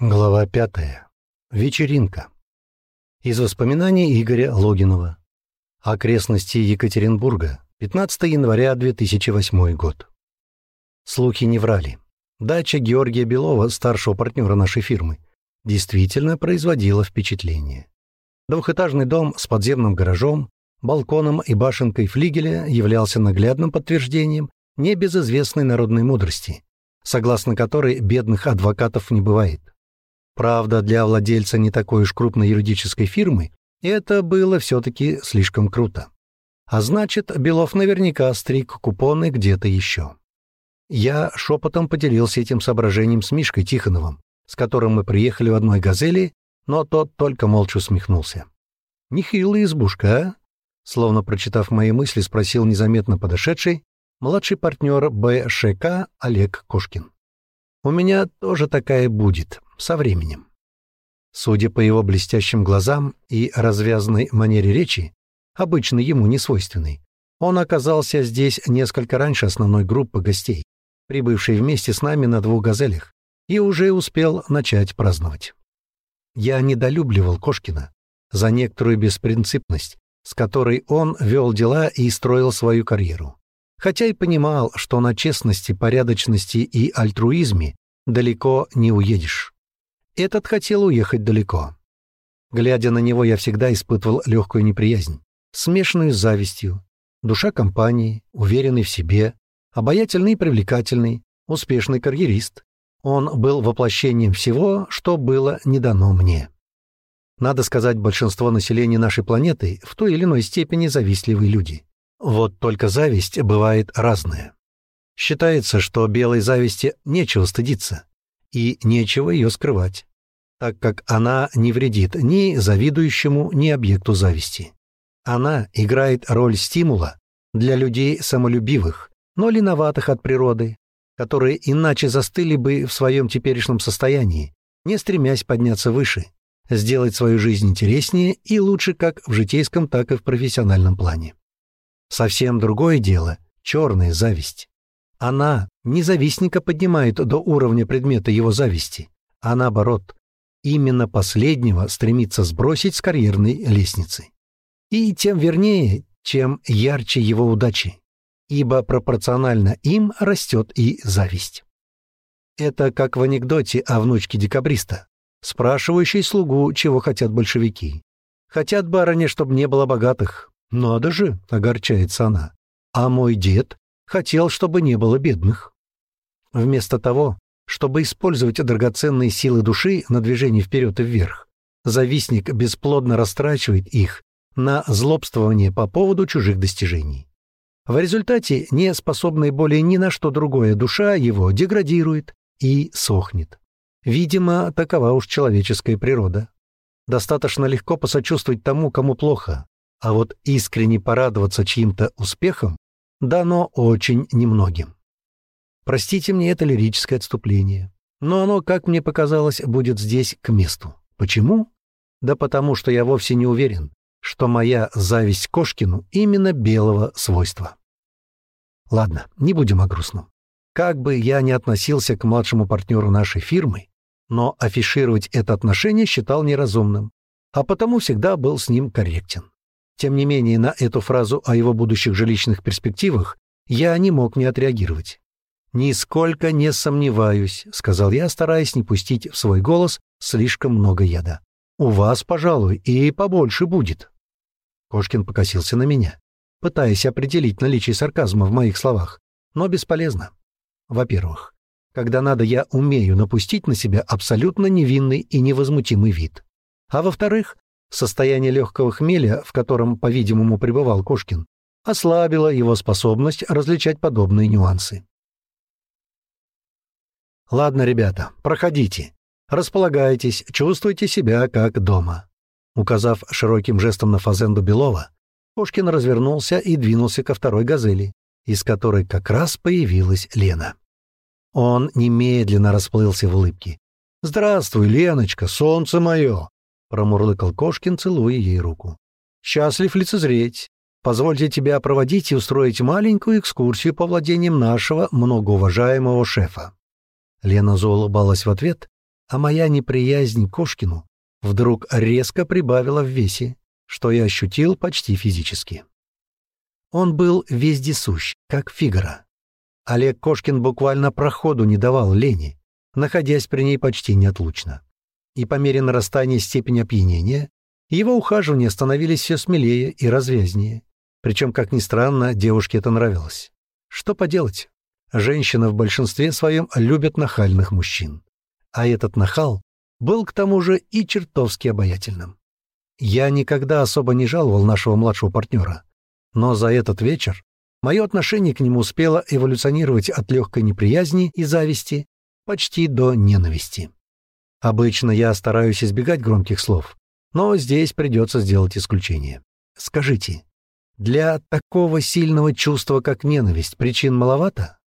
Глава пятая. Вечеринка. Из воспоминаний Игоря Логинова. Окрестности Екатеринбурга. 15 января 2008 год. Слухи не врали. Дача Георгия Белова, старшего партнера нашей фирмы, действительно производила впечатление. Двухэтажный дом с подземным гаражом, балконом и башенкой флигеля являлся наглядным подтверждением небезызвестной народной мудрости, согласно которой бедных адвокатов не бывает. Правда, для владельца не такой уж крупной юридической фирмы это было все-таки слишком круто. А значит, Белов наверняка стриг купоны где-то еще. Я шепотом поделился этим соображением с Мишкой Тихоновым, с которым мы приехали в одной «Газели», но тот только молча усмехнулся. «Нехилая избушка, а?» Словно прочитав мои мысли, спросил незаметно подошедший младший партнер БШК Олег Кошкин. «У меня тоже такая будет, со временем. Судя по его блестящим глазам и развязанной манере речи, обычно ему не свойственной, он оказался здесь несколько раньше основной группы гостей, прибывшей вместе с нами на двух «Газелях», и уже успел начать праздновать. Я недолюбливал Кошкина за некоторую беспринципность, с которой он вел дела и строил свою карьеру. Хотя и понимал, что на честности, порядочности и альтруизме далеко не уедешь. Этот хотел уехать далеко. Глядя на него, я всегда испытывал легкую неприязнь, смешанную с завистью. Душа компании, уверенный в себе, обаятельный и привлекательный, успешный карьерист. Он был воплощением всего, что было не дано мне. Надо сказать, большинство населения нашей планеты в той или иной степени завистливые люди. Вот только зависть бывает разная. Считается, что белой зависти нечего стыдиться и нечего ее скрывать, так как она не вредит ни завидующему, ни объекту зависти. Она играет роль стимула для людей самолюбивых, но леноватых от природы, которые иначе застыли бы в своем теперешнем состоянии, не стремясь подняться выше, сделать свою жизнь интереснее и лучше как в житейском, так и в профессиональном плане. Совсем другое дело — черная зависть. Она не завистника поднимает до уровня предмета его зависти, а наоборот, именно последнего стремится сбросить с карьерной лестницы. И тем вернее, чем ярче его удачи, ибо пропорционально им растет и зависть. Это как в анекдоте о внучке декабриста, спрашивающей слугу, чего хотят большевики. Хотят, барыня, чтобы не было богатых. Надо же, огорчается она. А мой дед хотел, чтобы не было бедных. Вместо того, чтобы использовать драгоценные силы души на движение вперед и вверх, завистник бесплодно растрачивает их на злобствование по поводу чужих достижений. В результате не способная более ни на что другое душа его деградирует и сохнет. Видимо, такова уж человеческая природа. Достаточно легко посочувствовать тому, кому плохо, а вот искренне порадоваться чьим-то успехом дано очень немногим. Простите мне это лирическое отступление, но оно, как мне показалось, будет здесь к месту. Почему? Да потому что я вовсе не уверен, что моя зависть Кошкину именно белого свойства. Ладно, не будем о грустном. Как бы я ни относился к младшему партнеру нашей фирмы, но афишировать это отношение считал неразумным, а потому всегда был с ним корректен. Тем не менее, на эту фразу о его будущих жилищных перспективах я не мог не отреагировать. «Нисколько не сомневаюсь», — сказал я, стараясь не пустить в свой голос слишком много яда. «У вас, пожалуй, и побольше будет». Кошкин покосился на меня, пытаясь определить наличие сарказма в моих словах, но бесполезно. Во-первых, когда надо, я умею напустить на себя абсолютно невинный и невозмутимый вид. А во-вторых, Состояние легкого хмеля, в котором, по-видимому, пребывал Кошкин, ослабило его способность различать подобные нюансы. «Ладно, ребята, проходите. Располагайтесь, чувствуйте себя как дома». Указав широким жестом на фазенду Белова, Кошкин развернулся и двинулся ко второй «Газели», из которой как раз появилась Лена. Он немедленно расплылся в улыбке. «Здравствуй, Леночка, солнце мое! Промурлыкал Кошкин, целуя ей руку. «Счастлив лицезреть. Позвольте тебя проводить и устроить маленькую экскурсию по владениям нашего многоуважаемого шефа». Лена заулыбалась в ответ, а моя неприязнь к Кошкину вдруг резко прибавила в весе, что я ощутил почти физически. Он был вездесущ, как Фигара. Олег Кошкин буквально проходу не давал лени, находясь при ней почти неотлучно. И по мере нарастания степени опьянения его ухаживания становились все смелее и развязнее. Причем, как ни странно, девушке это нравилось. Что поделать? Женщины в большинстве своем любят нахальных мужчин. А этот нахал был к тому же и чертовски обаятельным. Я никогда особо не жаловал нашего младшего партнера, но за этот вечер мое отношение к нему успело эволюционировать от легкой неприязни и зависти почти до ненависти. Обычно я стараюсь избегать громких слов, но здесь придется сделать исключение. Скажите, для такого сильного чувства, как ненависть, причин маловато?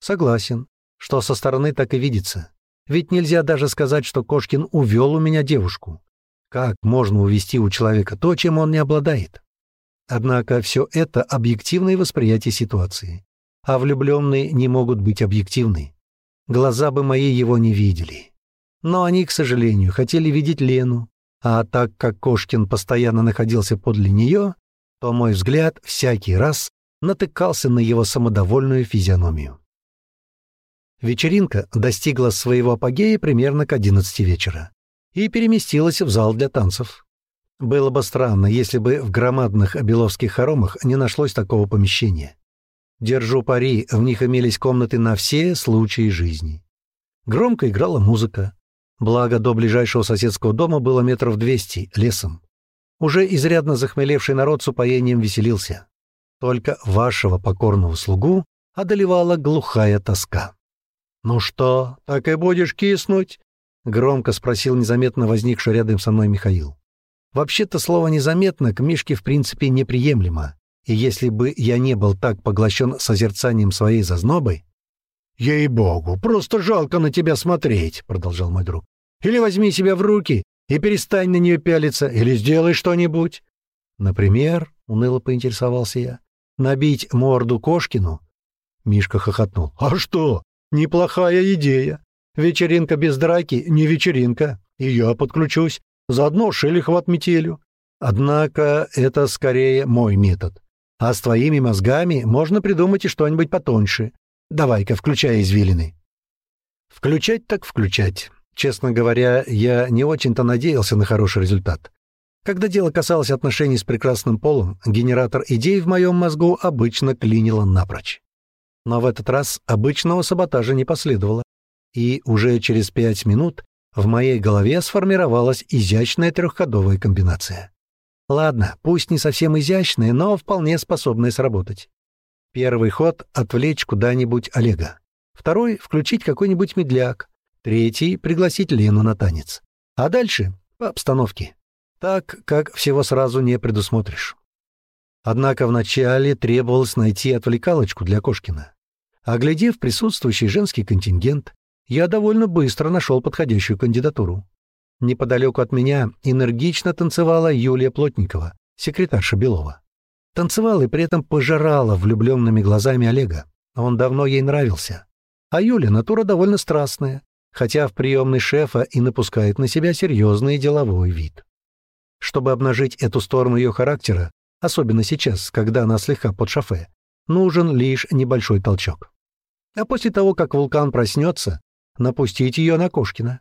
Согласен, что со стороны так и видится. Ведь нельзя даже сказать, что Кошкин увел у меня девушку. Как можно увести у человека то, чем он не обладает? Однако все это объективное восприятие ситуации. А влюбленные не могут быть объективны. Глаза бы мои его не видели. Но они, к сожалению, хотели видеть Лену. А так как Кошкин постоянно находился подле нее, то мой взгляд всякий раз натыкался на его самодовольную физиономию. Вечеринка достигла своего апогея примерно к 11 вечера и переместилась в зал для танцев. Было бы странно, если бы в громадных обеловских хоромах не нашлось такого помещения. Держу пари, в них имелись комнаты на все случаи жизни. Громко играла музыка. Благо, до ближайшего соседского дома было метров двести, лесом. Уже изрядно захмелевший народ с упоением веселился. Только вашего покорного слугу одолевала глухая тоска. «Ну что, так и будешь киснуть?» — громко спросил незаметно возникший рядом со мной Михаил. Вообще-то слово «незаметно» к Мишке в принципе неприемлемо, и если бы я не был так поглощен созерцанием своей зазнобы... «Ей-богу, просто жалко на тебя смотреть», — продолжал мой друг. «Или возьми себя в руки и перестань на нее пялиться, или сделай что-нибудь». «Например», — уныло поинтересовался я, — «набить морду Кошкину?» Мишка хохотнул. «А что? Неплохая идея. Вечеринка без драки — не вечеринка, и я подключусь. Заодно шелихов метелью. Однако это скорее мой метод. А с твоими мозгами можно придумать и что-нибудь потоньше. Давай-ка, включай извилины». Включать так включать. Честно говоря, я не очень-то надеялся на хороший результат. Когда дело касалось отношений с прекрасным полом, генератор идей в моем мозгу обычно клинило напрочь. Но в этот раз обычного саботажа не последовало, и уже через пять минут в моей голове сформировалась изящная трехходовая комбинация. Ладно, пусть не совсем изящная, но вполне способная сработать. Первый ход — отвлечь куда-нибудь Олега. Второй — включить какой-нибудь медляк. Третий — пригласить Лену на танец. А дальше — по обстановке. Так, как всего сразу не предусмотришь. Однако вначале требовалось найти отвлекалочку для Кошкина. Оглядев присутствующий женский контингент, я довольно быстро нашел подходящую кандидатуру. Неподалеку от меня энергично танцевала Юлия Плотникова, секретарша Белова. Танцевала и при этом пожирала влюбленными глазами Олега. Он давно ей нравился. А Юля натура довольно страстная, хотя в приемной шефа и напускает на себя серьезный деловой вид. Чтобы обнажить эту сторону ее характера, особенно сейчас, когда она слегка под шофе, нужен лишь небольшой толчок. А после того, как вулкан проснется, напустить ее на Кошкина.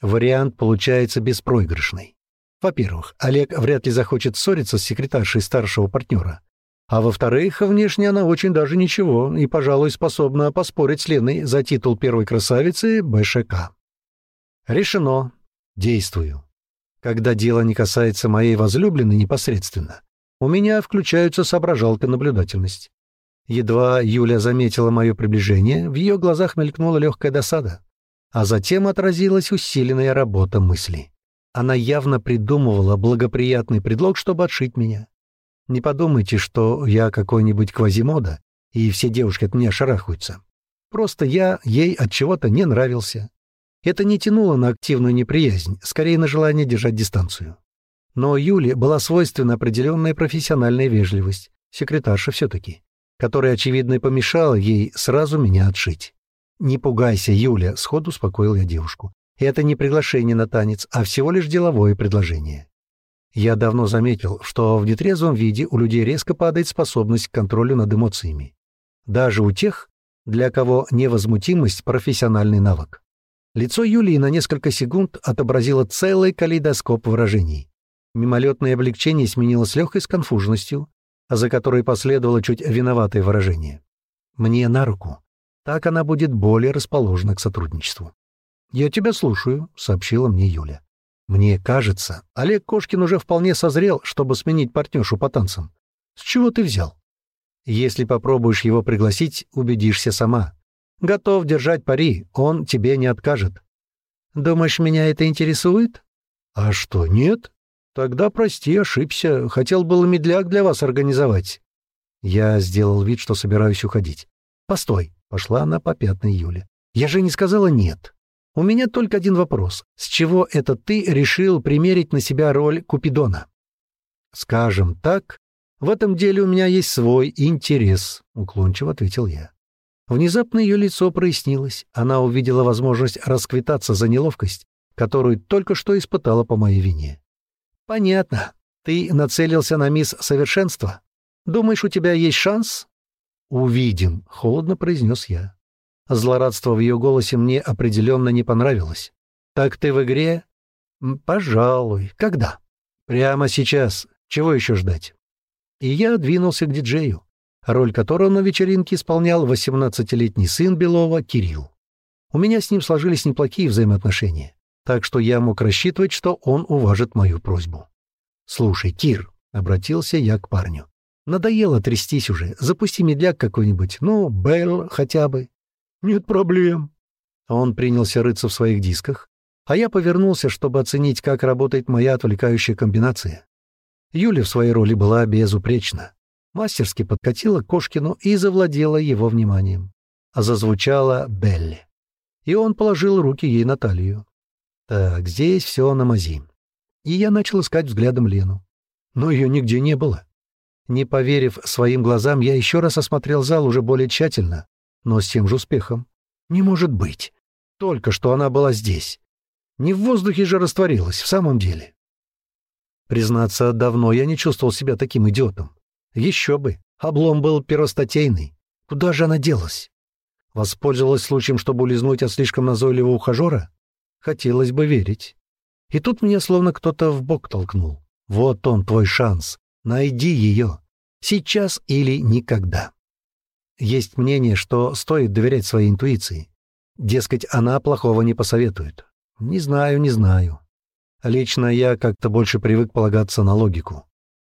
Вариант получается беспроигрышный. Во-первых, Олег вряд ли захочет ссориться с секретаршей старшего партнера. А во-вторых, внешне она очень даже ничего и, пожалуй, способна поспорить с Леной за титул первой красавицы БШК. Решено. Действую. Когда дело не касается моей возлюбленной непосредственно, у меня включаются соображалка наблюдательность. Едва Юля заметила мое приближение, в ее глазах мелькнула легкая досада а затем отразилась усиленная работа мысли. Она явно придумывала благоприятный предлог, чтобы отшить меня. Не подумайте, что я какой-нибудь квазимода, и все девушки от меня шарахаются. Просто я ей от чего-то не нравился. Это не тянуло на активную неприязнь, скорее на желание держать дистанцию. Но Юле была свойственна определенная профессиональная вежливость, секретарша все-таки, которая, очевидно, помешала ей сразу меня отшить. «Не пугайся, Юля», — сходу успокоил я девушку. Это не приглашение на танец, а всего лишь деловое предложение. Я давно заметил, что в нетрезвом виде у людей резко падает способность к контролю над эмоциями. Даже у тех, для кого невозмутимость — профессиональный навык. Лицо Юлии на несколько секунд отобразило целый калейдоскоп выражений. Мимолетное облегчение сменилось легкой сконфуженностью, за которой последовало чуть виноватое выражение. «Мне на руку. Так она будет более расположена к сотрудничеству». «Я тебя слушаю», — сообщила мне Юля. «Мне кажется, Олег Кошкин уже вполне созрел, чтобы сменить партнершу по танцам. С чего ты взял?» «Если попробуешь его пригласить, убедишься сама. Готов держать пари, он тебе не откажет». «Думаешь, меня это интересует?» «А что, нет? Тогда прости, ошибся. Хотел был медляк для вас организовать». Я сделал вид, что собираюсь уходить. «Постой», — пошла она по пятной Юле. «Я же не сказала «нет». У меня только один вопрос. С чего это ты решил примерить на себя роль Купидона? Скажем так, в этом деле у меня есть свой интерес, уклончиво ответил я. Внезапно ее лицо прояснилось. Она увидела возможность расквитаться за неловкость, которую только что испытала по моей вине. Понятно. Ты нацелился на мисс Совершенство. Думаешь, у тебя есть шанс? Увидим, холодно произнес я. Злорадство в ее голосе мне определенно не понравилось. «Так ты в игре?» «Пожалуй. Когда?» «Прямо сейчас. Чего еще ждать?» И я двинулся к диджею, роль которого на вечеринке исполнял 18-летний сын Белова Кирилл. У меня с ним сложились неплохие взаимоотношения, так что я мог рассчитывать, что он уважит мою просьбу. «Слушай, Кир», — обратился я к парню, — «надоело трястись уже, запусти медляк какой-нибудь, ну, Белл хотя бы». «Нет проблем». Он принялся рыться в своих дисках, а я повернулся, чтобы оценить, как работает моя отвлекающая комбинация. Юля в своей роли была безупречна. Мастерски подкатила Кошкину и завладела его вниманием. А зазвучала Белли. И он положил руки ей на талию. Так, здесь все на мази. И я начал искать взглядом Лену. Но ее нигде не было. Не поверив своим глазам, я еще раз осмотрел зал уже более тщательно, но с тем же успехом. Не может быть. Только что она была здесь. Не в воздухе же растворилась, в самом деле. Признаться, давно я не чувствовал себя таким идиотом. Еще бы. Облом был первостатейный. Куда же она делась? Воспользовалась случаем, чтобы улизнуть от слишком назойливого ухажера? Хотелось бы верить. И тут меня словно кто-то в бок толкнул. Вот он, твой шанс. Найди ее. Сейчас или никогда. Есть мнение, что стоит доверять своей интуиции. Дескать, она плохого не посоветует. Не знаю, не знаю. Лично я как-то больше привык полагаться на логику.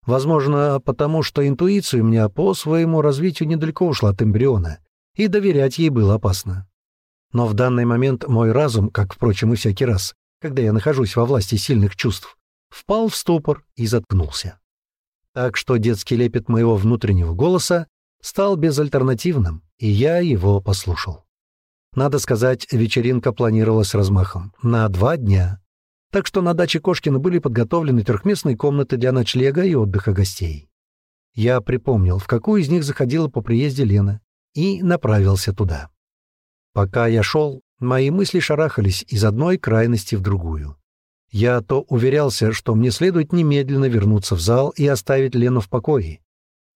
Возможно, потому что интуиция у меня по своему развитию недалеко ушла от эмбриона, и доверять ей было опасно. Но в данный момент мой разум, как, впрочем, и всякий раз, когда я нахожусь во власти сильных чувств, впал в ступор и заткнулся. Так что детский лепет моего внутреннего голоса стал безальтернативным, и я его послушал. Надо сказать, вечеринка планировалась размахом на два дня, так что на даче Кошкина были подготовлены трехместные комнаты для ночлега и отдыха гостей. Я припомнил, в какую из них заходила по приезде Лена, и направился туда. Пока я шел, мои мысли шарахались из одной крайности в другую. Я то уверялся, что мне следует немедленно вернуться в зал и оставить Лену в покое,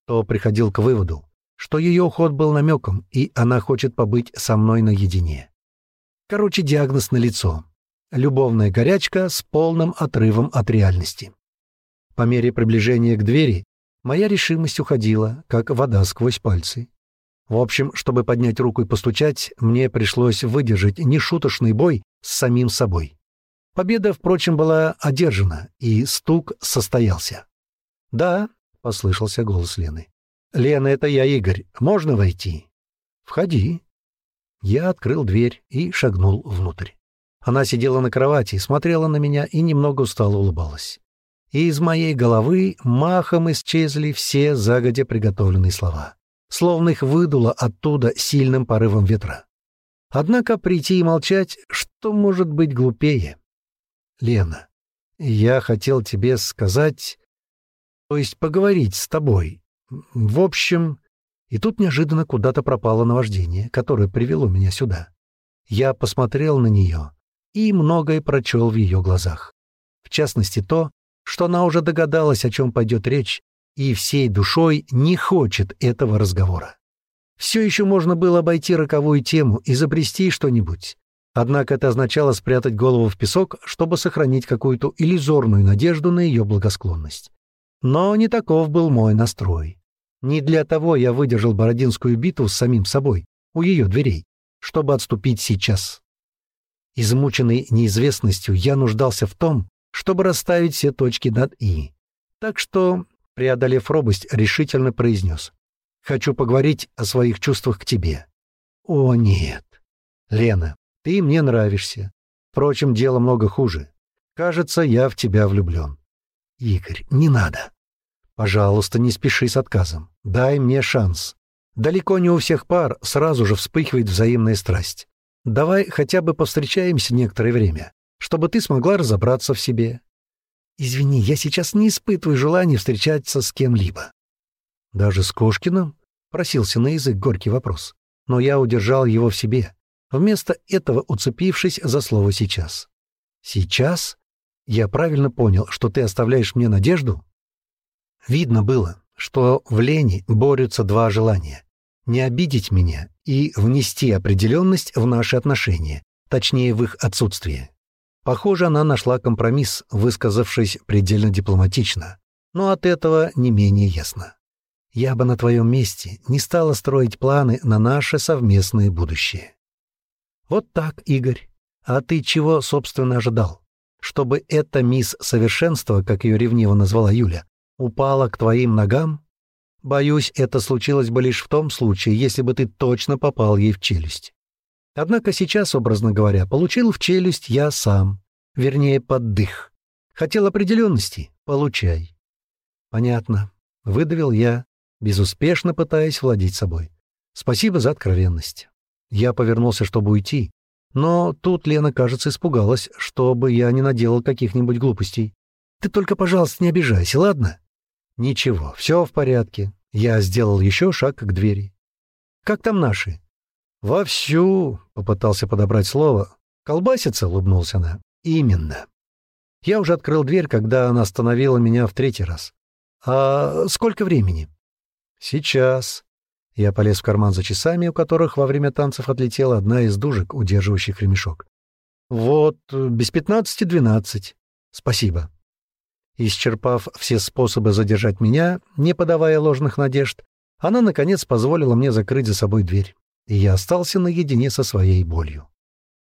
то приходил к выводу, что ее уход был намеком, и она хочет побыть со мной наедине. Короче, диагноз на лицо. Любовная горячка с полным отрывом от реальности. По мере приближения к двери моя решимость уходила, как вода сквозь пальцы. В общем, чтобы поднять руку и постучать, мне пришлось выдержать нешуточный бой с самим собой. Победа, впрочем, была одержана, и стук состоялся. «Да», — послышался голос Лены. «Лена, это я, Игорь. Можно войти?» «Входи». Я открыл дверь и шагнул внутрь. Она сидела на кровати, смотрела на меня и немного устало улыбалась. И из моей головы махом исчезли все загодя приготовленные слова, словно их выдуло оттуда сильным порывом ветра. Однако прийти и молчать, что может быть глупее? Лена, я хотел тебе сказать, то есть поговорить с тобой, в общем, и тут неожиданно куда-то пропало наваждение, которое привело меня сюда. Я посмотрел на нее, и многое прочел в ее глазах. В частности, то, что она уже догадалась, о чем пойдет речь, и всей душой не хочет этого разговора. Все еще можно было обойти роковую тему, изобрести что-нибудь. Однако это означало спрятать голову в песок, чтобы сохранить какую-то иллюзорную надежду на ее благосклонность. Но не таков был мой настрой. Не для того я выдержал Бородинскую битву с самим собой, у ее дверей, чтобы отступить сейчас. Измученный неизвестностью, я нуждался в том, чтобы расставить все точки над «и». Так что, преодолев робость, решительно произнес. «Хочу поговорить о своих чувствах к тебе». «О, нет. Лена, ты мне нравишься. Впрочем, дело много хуже. Кажется, я в тебя влюблен». «Игорь, не надо. Пожалуйста, не спеши с отказом. Дай мне шанс. Далеко не у всех пар сразу же вспыхивает взаимная страсть. Давай хотя бы повстречаемся некоторое время, чтобы ты смогла разобраться в себе. Извини, я сейчас не испытываю желания встречаться с кем-либо. Даже с Кошкиным? Просился на язык горький вопрос. Но я удержал его в себе, вместо этого уцепившись за слово «сейчас». «Сейчас? Я правильно понял, что ты оставляешь мне надежду?» Видно было, что в Лене борются два желания не обидеть меня и внести определенность в наши отношения, точнее, в их отсутствие. Похоже, она нашла компромисс, высказавшись предельно дипломатично, но от этого не менее ясно. Я бы на твоем месте не стала строить планы на наше совместное будущее. Вот так, Игорь. А ты чего, собственно, ожидал? Чтобы эта мисс Совершенство, как ее ревниво назвала Юля, упала к твоим ногам? Боюсь, это случилось бы лишь в том случае, если бы ты точно попал ей в челюсть. Однако сейчас, образно говоря, получил в челюсть я сам, вернее, под дых. Хотел определенности — получай. Понятно. Выдавил я, безуспешно пытаясь владеть собой. Спасибо за откровенность. Я повернулся, чтобы уйти, но тут Лена, кажется, испугалась, чтобы я не наделал каких-нибудь глупостей. Ты только, пожалуйста, не обижайся, ладно? Ничего, все в порядке. Я сделал еще шаг к двери. «Как там наши?» «Вовсю», — попытался подобрать слово. «Колбасится?» — улыбнулся она. «Именно». Я уже открыл дверь, когда она остановила меня в третий раз. «А сколько времени?» «Сейчас». Я полез в карман за часами, у которых во время танцев отлетела одна из дужек, удерживающих ремешок. «Вот, без пятнадцати двенадцать. Спасибо». Исчерпав все способы задержать меня, не подавая ложных надежд, она, наконец, позволила мне закрыть за собой дверь, и я остался наедине со своей болью.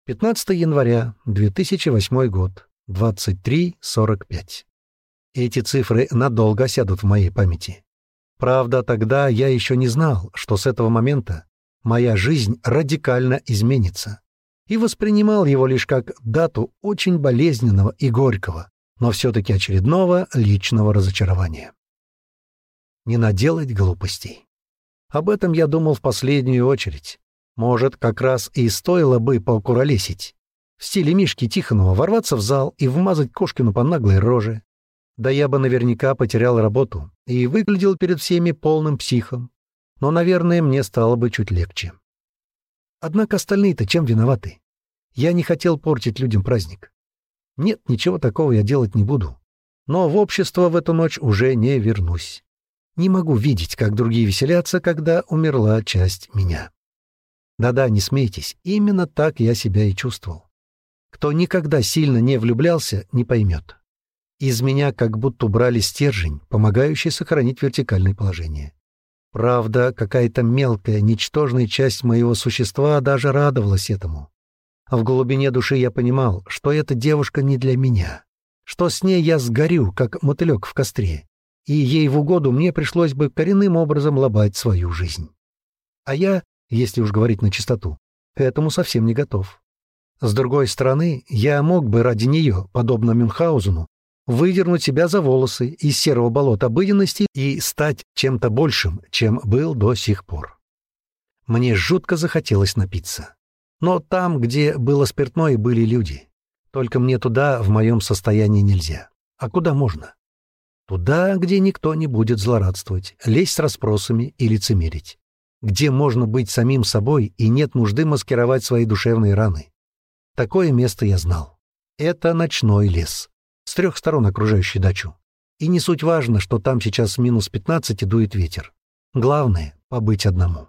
15 января 2008 год, 23.45. Эти цифры надолго осядут в моей памяти. Правда, тогда я еще не знал, что с этого момента моя жизнь радикально изменится, и воспринимал его лишь как дату очень болезненного и горького, но все-таки очередного личного разочарования. Не наделать глупостей. Об этом я думал в последнюю очередь. Может, как раз и стоило бы поукуролесить. В стиле Мишки Тихонова ворваться в зал и вмазать Кошкину по наглой роже. Да я бы наверняка потерял работу и выглядел перед всеми полным психом. Но, наверное, мне стало бы чуть легче. Однако остальные-то чем виноваты? Я не хотел портить людям праздник. Нет, ничего такого я делать не буду. Но в общество в эту ночь уже не вернусь. Не могу видеть, как другие веселятся, когда умерла часть меня. Да-да, не смейтесь, именно так я себя и чувствовал. Кто никогда сильно не влюблялся, не поймет. Из меня как будто убрали стержень, помогающий сохранить вертикальное положение. Правда, какая-то мелкая, ничтожная часть моего существа даже радовалась этому. А в глубине души я понимал, что эта девушка не для меня, что с ней я сгорю, как мотылек в костре, и ей в угоду мне пришлось бы коренным образом лобать свою жизнь. А я, если уж говорить на чистоту, к этому совсем не готов. С другой стороны, я мог бы ради нее, подобно Мюнхгаузену, выдернуть себя за волосы из серого болота обыденности и стать чем-то большим, чем был до сих пор. Мне жутко захотелось напиться. Но там, где было спиртное, были люди. Только мне туда в моем состоянии нельзя. А куда можно? Туда, где никто не будет злорадствовать, лезть с расспросами и лицемерить. Где можно быть самим собой и нет нужды маскировать свои душевные раны. Такое место я знал. Это ночной лес, с трех сторон окружающий дачу. И не суть важно, что там сейчас минус 15 и дует ветер. Главное — побыть одному.